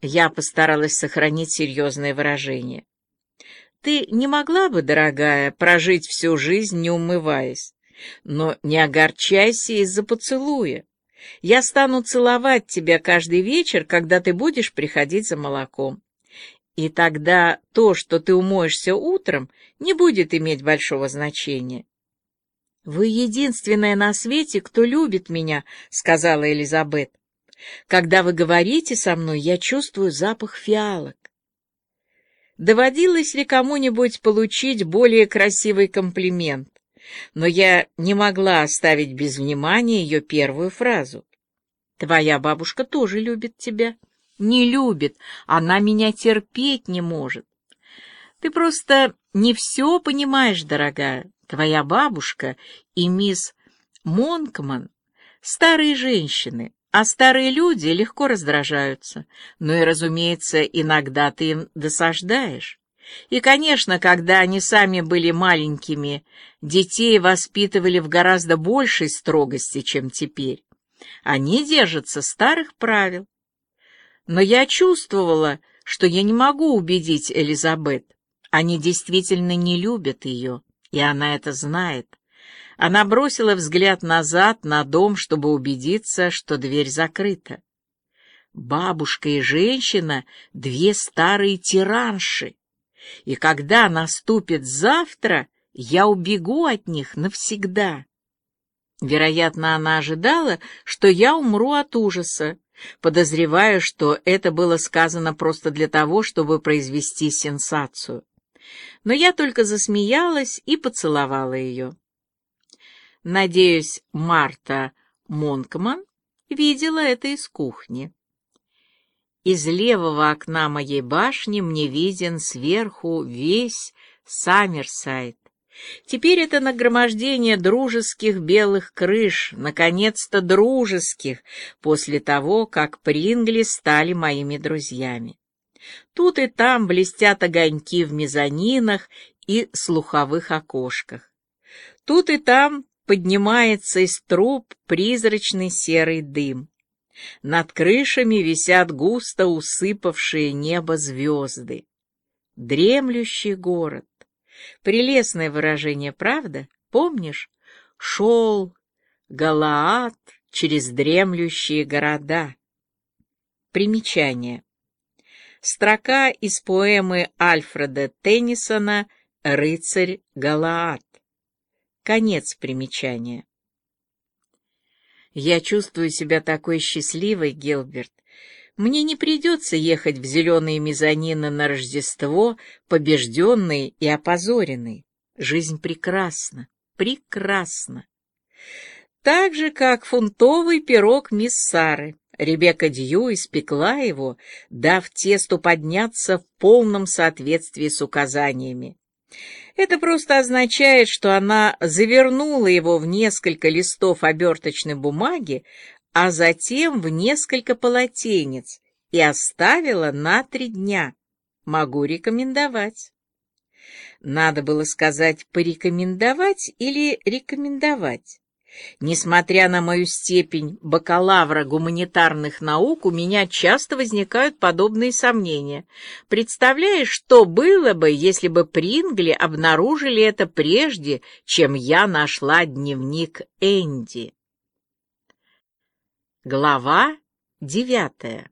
Я постаралась сохранить серьезное выражение. Ты не могла бы, дорогая, прожить всю жизнь, не умываясь? Но не огорчайся из-за поцелуя. Я стану целовать тебя каждый вечер, когда ты будешь приходить за молоком. И тогда то, что ты умоешься утром, не будет иметь большого значения. «Вы единственная на свете, кто любит меня», — сказала Элизабет. «Когда вы говорите со мной, я чувствую запах фиалок». Доводилось ли кому-нибудь получить более красивый комплимент? но я не могла оставить без внимания ее первую фразу. «Твоя бабушка тоже любит тебя». «Не любит, она меня терпеть не может». «Ты просто не все понимаешь, дорогая. Твоя бабушка и мисс Монкман — старые женщины, а старые люди легко раздражаются. Ну и, разумеется, иногда ты им досаждаешь. И, конечно, когда они сами были маленькими, детей воспитывали в гораздо большей строгости, чем теперь. Они держатся старых правил. Но я чувствовала, что я не могу убедить Элизабет. Они действительно не любят ее, и она это знает. Она бросила взгляд назад на дом, чтобы убедиться, что дверь закрыта. Бабушка и женщина — две старые тиранши и когда наступит завтра, я убегу от них навсегда. Вероятно, она ожидала, что я умру от ужаса, подозревая, что это было сказано просто для того, чтобы произвести сенсацию. Но я только засмеялась и поцеловала ее. Надеюсь, Марта Монкман видела это из кухни. Из левого окна моей башни мне виден сверху весь Саммерсайд. Теперь это нагромождение дружеских белых крыш, наконец-то дружеских, после того, как Прингли стали моими друзьями. Тут и там блестят огоньки в мезонинах и слуховых окошках. Тут и там поднимается из труб призрачный серый дым. Над крышами висят густо усыпавшие небо звезды. Дремлющий город. Прелестное выражение, правда? Помнишь? Шел Галаат через дремлющие города. Примечание. Строка из поэмы Альфреда Теннисона «Рыцарь Галаат». Конец примечания. Я чувствую себя такой счастливой, Гилберт. Мне не придется ехать в зеленые мезонины на Рождество, побежденный и опозоренный. Жизнь прекрасна, прекрасна. Так же, как фунтовый пирог мисс Сары. Ребекка Дью испекла его, дав тесту подняться в полном соответствии с указаниями. Это просто означает, что она завернула его в несколько листов оберточной бумаги, а затем в несколько полотенец и оставила на три дня. Могу рекомендовать. Надо было сказать «порекомендовать» или «рекомендовать». Несмотря на мою степень бакалавра гуманитарных наук, у меня часто возникают подобные сомнения. Представляешь, что было бы, если бы Прингли обнаружили это прежде, чем я нашла дневник Энди? Глава девятая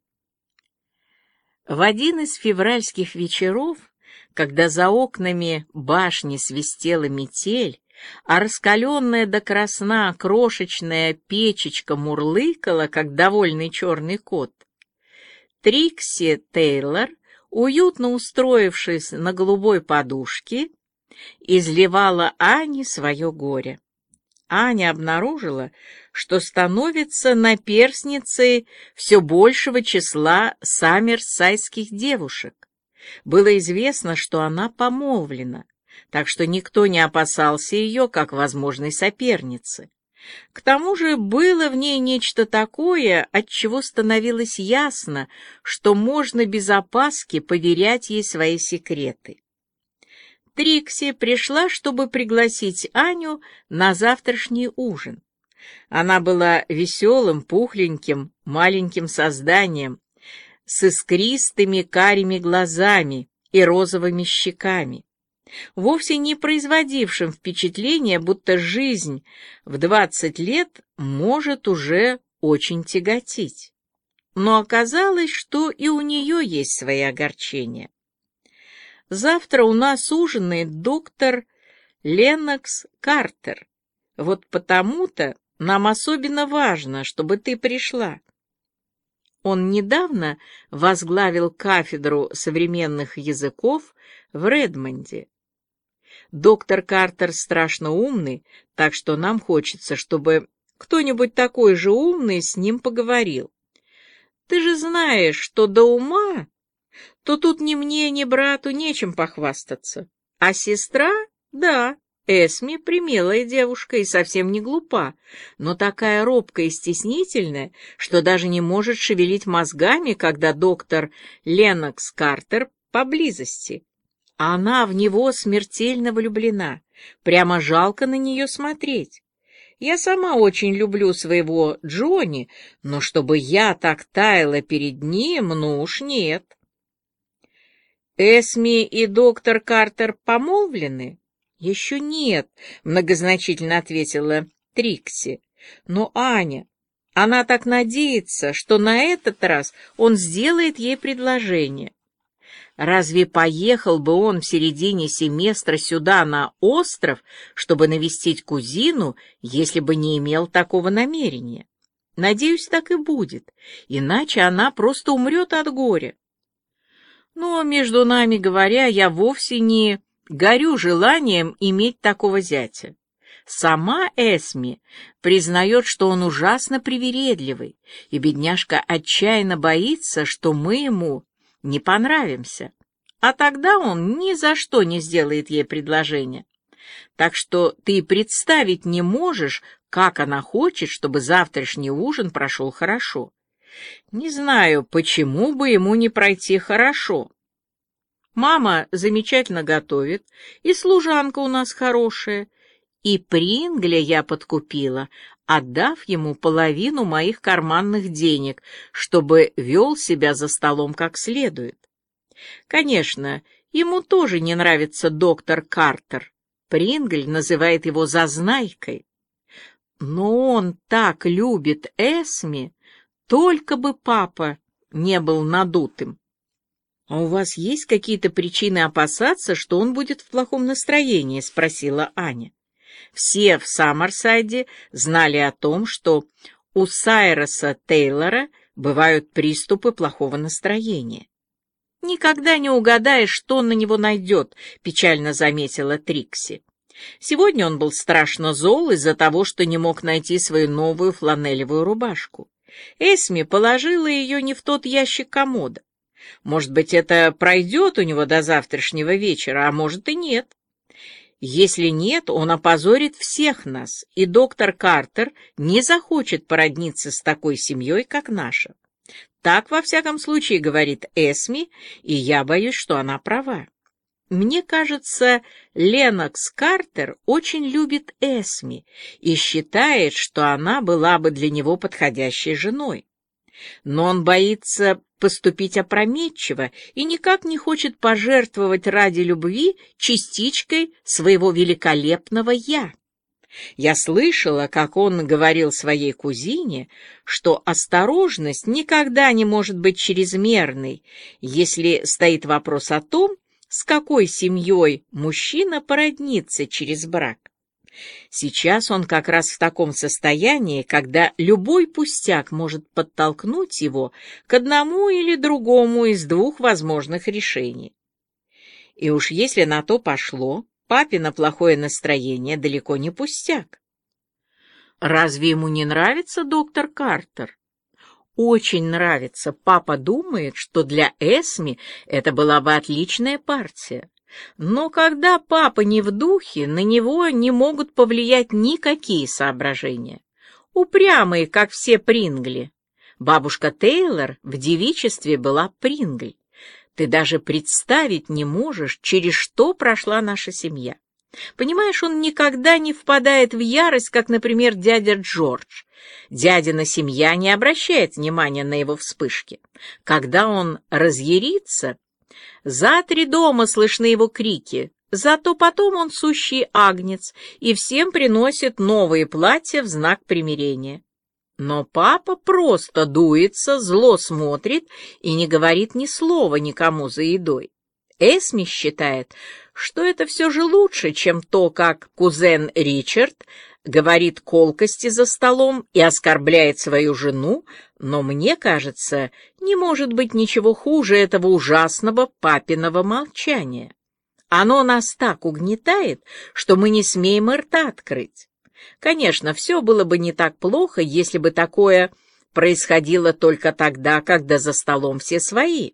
В один из февральских вечеров, когда за окнами башни свистела метель, а раскаленная до красна крошечная печечка мурлыкала, как довольный черный кот. Трикси Тейлор, уютно устроившись на голубой подушке, изливала Ане свое горе. Аня обнаружила, что становится наперсницей все большего числа саммерсайских девушек. Было известно, что она помолвлена так что никто не опасался ее как возможной соперницы. К тому же было в ней нечто такое, от чего становилось ясно, что можно без опаски поверять ей свои секреты. Трикси пришла, чтобы пригласить Аню на завтрашний ужин. Она была веселым, пухленьким, маленьким созданием, с искристыми карими глазами и розовыми щеками, вовсе не производившим впечатления, будто жизнь в двадцать лет может уже очень тяготить. Но оказалось, что и у нее есть свои огорчения. Завтра у нас ужинает доктор Ленокс Картер. Вот потому-то нам особенно важно, чтобы ты пришла. Он недавно возглавил кафедру современных языков в Редмонде. Доктор Картер страшно умный, так что нам хочется, чтобы кто-нибудь такой же умный с ним поговорил. Ты же знаешь, что до ума, то тут ни мне, ни брату нечем похвастаться. А сестра, да, Эсми примелая девушка и совсем не глупа, но такая робкая и стеснительная, что даже не может шевелить мозгами, когда доктор Ленокс Картер поблизости. Она в него смертельно влюблена, прямо жалко на нее смотреть. Я сама очень люблю своего Джонни, но чтобы я так таяла перед ним, ну уж нет. Эсми и доктор Картер помолвлены? «Еще нет», — многозначительно ответила Трикси. «Но Аня, она так надеется, что на этот раз он сделает ей предложение. Разве поехал бы он в середине семестра сюда, на остров, чтобы навестить кузину, если бы не имел такого намерения? Надеюсь, так и будет, иначе она просто умрет от горя. Но, между нами говоря, я вовсе не горю желанием иметь такого зятя. Сама Эсми признает, что он ужасно привередливый, и бедняжка отчаянно боится, что мы ему не понравимся. А тогда он ни за что не сделает ей предложение. Так что ты представить не можешь, как она хочет, чтобы завтрашний ужин прошел хорошо. Не знаю, почему бы ему не пройти хорошо. Мама замечательно готовит, и служанка у нас хорошая. И Прингля я подкупила, отдав ему половину моих карманных денег, чтобы вел себя за столом как следует. Конечно, ему тоже не нравится доктор Картер. Прингль называет его зазнайкой. Но он так любит Эсми, только бы папа не был надутым. «А у вас есть какие-то причины опасаться, что он будет в плохом настроении?» — спросила Аня. Все в Саммерсайде знали о том, что у Сайроса Тейлора бывают приступы плохого настроения. «Никогда не угадаешь, что на него найдет», — печально заметила Трикси. Сегодня он был страшно зол из-за того, что не мог найти свою новую фланелевую рубашку. Эсми положила ее не в тот ящик комода. Может быть, это пройдет у него до завтрашнего вечера, а может и нет. Если нет, он опозорит всех нас, и доктор Картер не захочет породниться с такой семьей, как наша. Так, во всяком случае, говорит Эсми, и я боюсь, что она права. Мне кажется, Ленокс Картер очень любит Эсми и считает, что она была бы для него подходящей женой но он боится поступить опрометчиво и никак не хочет пожертвовать ради любви частичкой своего великолепного «я». Я слышала, как он говорил своей кузине, что осторожность никогда не может быть чрезмерной, если стоит вопрос о том, с какой семьей мужчина породнится через брак. Сейчас он как раз в таком состоянии, когда любой пустяк может подтолкнуть его к одному или другому из двух возможных решений. И уж если на то пошло, папина плохое настроение далеко не пустяк. Разве ему не нравится доктор Картер? Очень нравится. Папа думает, что для Эсми это была бы отличная партия. Но когда папа не в духе, на него не могут повлиять никакие соображения. Упрямые, как все Прингли. Бабушка Тейлор в девичестве была Прингль. Ты даже представить не можешь, через что прошла наша семья. Понимаешь, он никогда не впадает в ярость, как, например, дядя Джордж. Дядина семья не обращает внимания на его вспышки. Когда он разъярится, за три дома слышны его крики, зато потом он сущий агнец и всем приносит новые платья в знак примирения. Но папа просто дуется, зло смотрит и не говорит ни слова никому за едой. Эсми считает, что это все же лучше, чем то, как кузен Ричард говорит колкости за столом и оскорбляет свою жену, но мне кажется, не может быть ничего хуже этого ужасного папиного молчания. Оно нас так угнетает, что мы не смеем рта открыть. Конечно, все было бы не так плохо, если бы такое происходило только тогда, когда за столом все свои.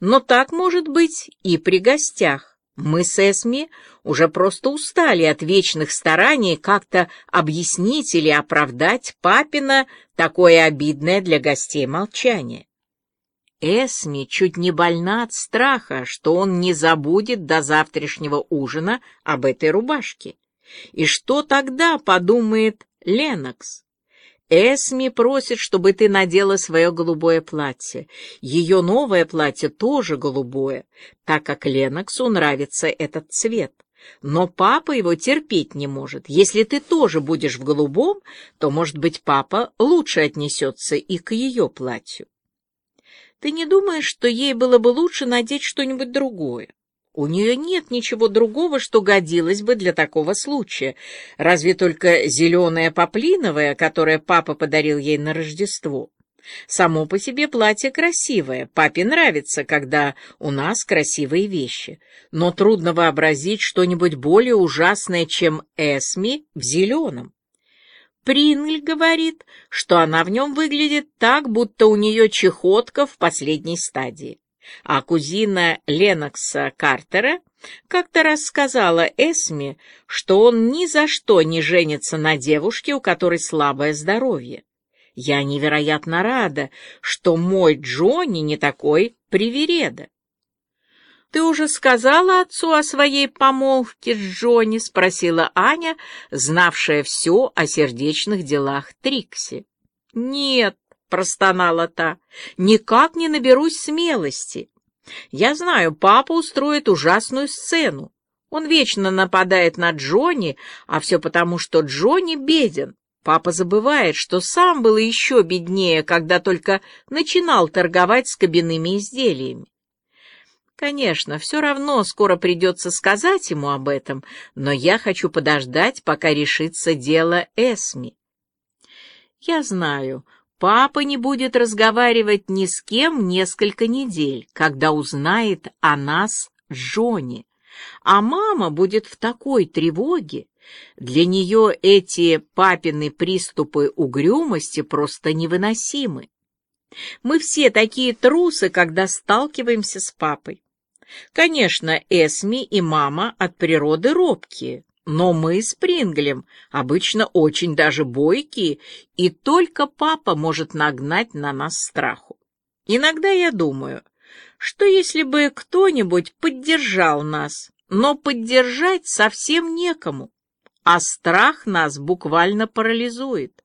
Но так может быть и при гостях. Мы с Эсми уже просто устали от вечных стараний как-то объяснить или оправдать папина такое обидное для гостей молчание. Эсми чуть не больна от страха, что он не забудет до завтрашнего ужина об этой рубашке. И что тогда подумает Ленокс? Эсми просит, чтобы ты надела свое голубое платье. Ее новое платье тоже голубое, так как Леноксу нравится этот цвет. Но папа его терпеть не может. Если ты тоже будешь в голубом, то, может быть, папа лучше отнесется и к ее платью. Ты не думаешь, что ей было бы лучше надеть что-нибудь другое? У нее нет ничего другого, что годилось бы для такого случая, разве только зеленое поплиновое, которое папа подарил ей на Рождество. Само по себе платье красивое, папе нравится, когда у нас красивые вещи, но трудно вообразить что-нибудь более ужасное, чем Эсми в зеленом. Прингль говорит, что она в нем выглядит так, будто у нее чехотка в последней стадии. А кузина Ленокса Картера как-то рассказала Эсме, что он ни за что не женится на девушке, у которой слабое здоровье. Я невероятно рада, что мой Джонни не такой привереда. «Ты уже сказала отцу о своей помолвке с Джонни?» — спросила Аня, знавшая все о сердечных делах Трикси. «Нет, простонала та. «Никак не наберусь смелости. Я знаю, папа устроит ужасную сцену. Он вечно нападает на Джонни, а все потому, что Джонни беден. Папа забывает, что сам был еще беднее, когда только начинал торговать с кабинными изделиями. Конечно, все равно скоро придется сказать ему об этом, но я хочу подождать, пока решится дело Эсми. Я знаю, Папа не будет разговаривать ни с кем несколько недель, когда узнает о нас Джонни. А мама будет в такой тревоге. Для нее эти папины приступы угрюмости просто невыносимы. Мы все такие трусы, когда сталкиваемся с папой. Конечно, Эсми и мама от природы робкие, но мы с Принглем обычно очень даже бойкие, и только папа может нагнать на нас страху. Иногда я думаю, что если бы кто-нибудь поддержал нас, но поддержать совсем некому, а страх нас буквально парализует.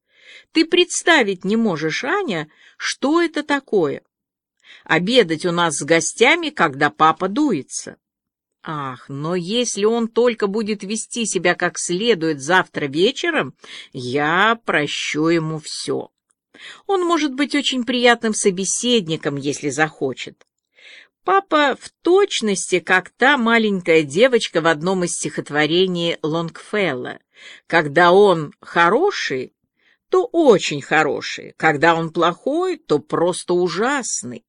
Ты представить не можешь, Аня, что это такое? Обедать у нас с гостями, когда папа дуется. Ах, но если он только будет вести себя как следует завтра вечером, я прощу ему все. Он может быть очень приятным собеседником, если захочет. Папа в точности, как та маленькая девочка в одном из стихотворений Лонгфелла. Когда он хороший, то очень хороший, когда он плохой, то просто ужасный.